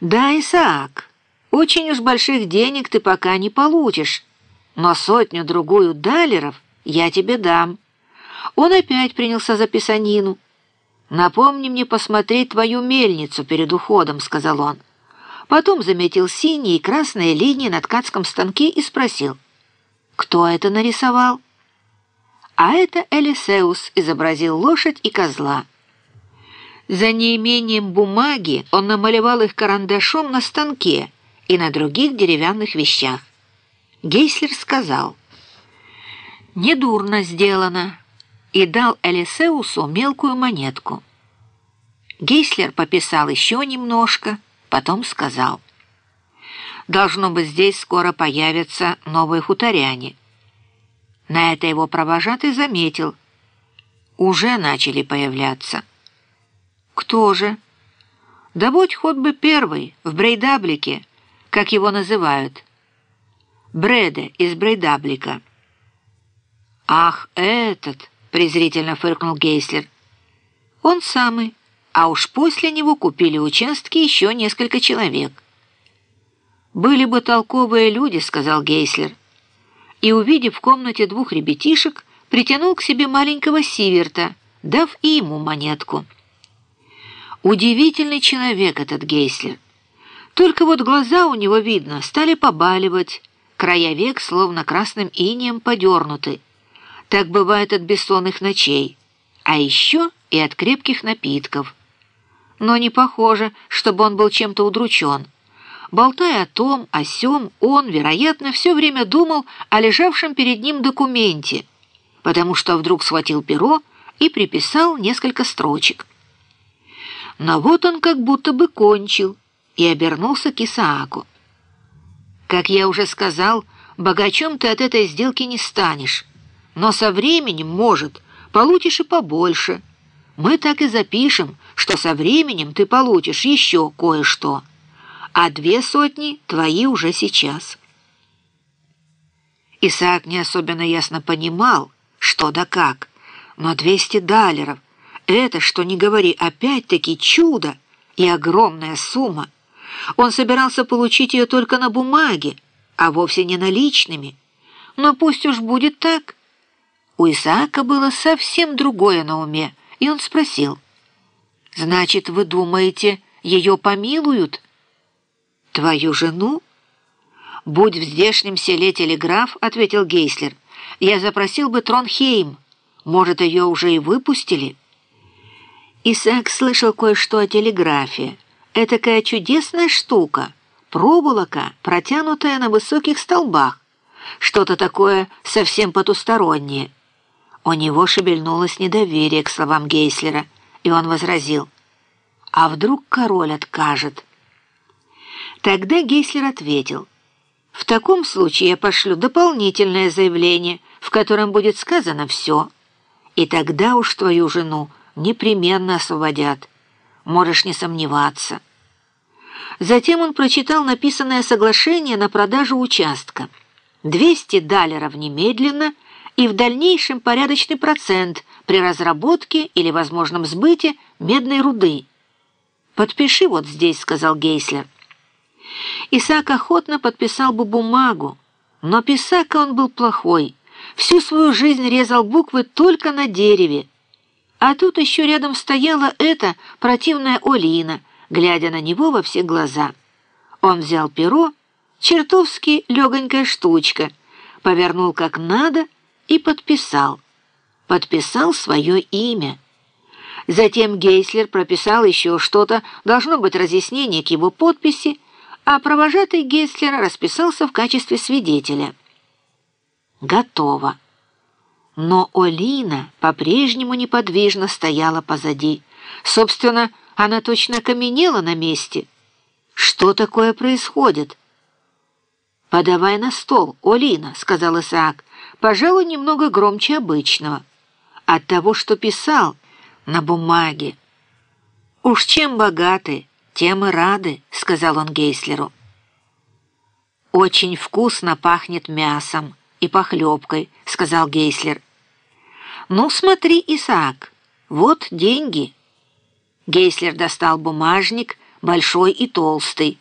«Да, Исаак, очень уж больших денег ты пока не получишь, но сотню-другую далеров я тебе дам». Он опять принялся за писанину. «Напомни мне посмотреть твою мельницу перед уходом», — сказал он. Потом заметил синие и красные линии на ткацком станке и спросил, «Кто это нарисовал?» А это Элисеус изобразил лошадь и козла. За неимением бумаги он намалевал их карандашом на станке и на других деревянных вещах. Гейслер сказал, «Недурно сделано», и дал Элисеусу мелкую монетку. Гейслер пописал еще немножко, потом сказал, «Должно быть, здесь скоро появятся новые хуторяне». На это его провожатый заметил, «Уже начали появляться». «Кто же?» «Да будь хоть бы первый, в Брейдаблике, как его называют. Бреде из Брейдаблика». «Ах, этот!» — презрительно фыркнул Гейслер. «Он самый, а уж после него купили участки еще несколько человек». «Были бы толковые люди», — сказал Гейслер. И, увидев в комнате двух ребятишек, притянул к себе маленького Сиверта, дав и ему монетку. Удивительный человек этот Гейслер. Только вот глаза у него, видно, стали побаливать, края век словно красным инеем подернуты. Так бывает от бессонных ночей, а еще и от крепких напитков. Но не похоже, чтобы он был чем-то удручен. Болтая о том, о сём, он, вероятно, все время думал о лежавшем перед ним документе, потому что вдруг схватил перо и приписал несколько строчек. Но вот он как будто бы кончил и обернулся к Исааку. «Как я уже сказал, богачом ты от этой сделки не станешь, но со временем, может, получишь и побольше. Мы так и запишем, что со временем ты получишь еще кое-что, а две сотни твои уже сейчас». Исаак не особенно ясно понимал, что да как, но 200 далеров это, что не говори, опять-таки чудо и огромная сумма. Он собирался получить ее только на бумаге, а вовсе не наличными. Но пусть уж будет так. У Исаака было совсем другое на уме, и он спросил. «Значит, вы думаете, ее помилуют?» «Твою жену?» «Будь в здешнем селе телеграф», — ответил Гейслер. «Я запросил бы Тронхейм. Может, ее уже и выпустили?» Исаак слышал кое-что о телеграфе. Этакая чудесная штука, проволока, протянутая на высоких столбах. Что-то такое совсем потустороннее. У него шевельнулось недоверие к словам Гейслера, и он возразил. «А вдруг король откажет?» Тогда Гейслер ответил. «В таком случае я пошлю дополнительное заявление, в котором будет сказано все. И тогда уж твою жену непременно освободят. Можешь не сомневаться. Затем он прочитал написанное соглашение на продажу участка. 200 далеров немедленно и в дальнейшем порядочный процент при разработке или возможном сбыте медной руды. «Подпиши вот здесь», — сказал Гейслер. Исаак охотно подписал бы бумагу, но писака он был плохой. Всю свою жизнь резал буквы только на дереве, а тут еще рядом стояла эта противная Олина, глядя на него во все глаза. Он взял перо, чертовски легонькая штучка, повернул как надо и подписал. Подписал свое имя. Затем Гейслер прописал еще что-то, должно быть разъяснение к его подписи, а провожатый Гейслера расписался в качестве свидетеля. Готово. Но Олина по-прежнему неподвижно стояла позади. Собственно, она точно окаменела на месте. Что такое происходит? «Подавай на стол, Олина», — сказал Исаак, пожалуй, немного громче обычного. От того, что писал на бумаге. «Уж чем богаты, тем и рады», — сказал он Гейслеру. «Очень вкусно пахнет мясом и похлебкой», — сказал Гейслер. «Ну, смотри, Исаак, вот деньги». Гейслер достал бумажник, большой и толстый,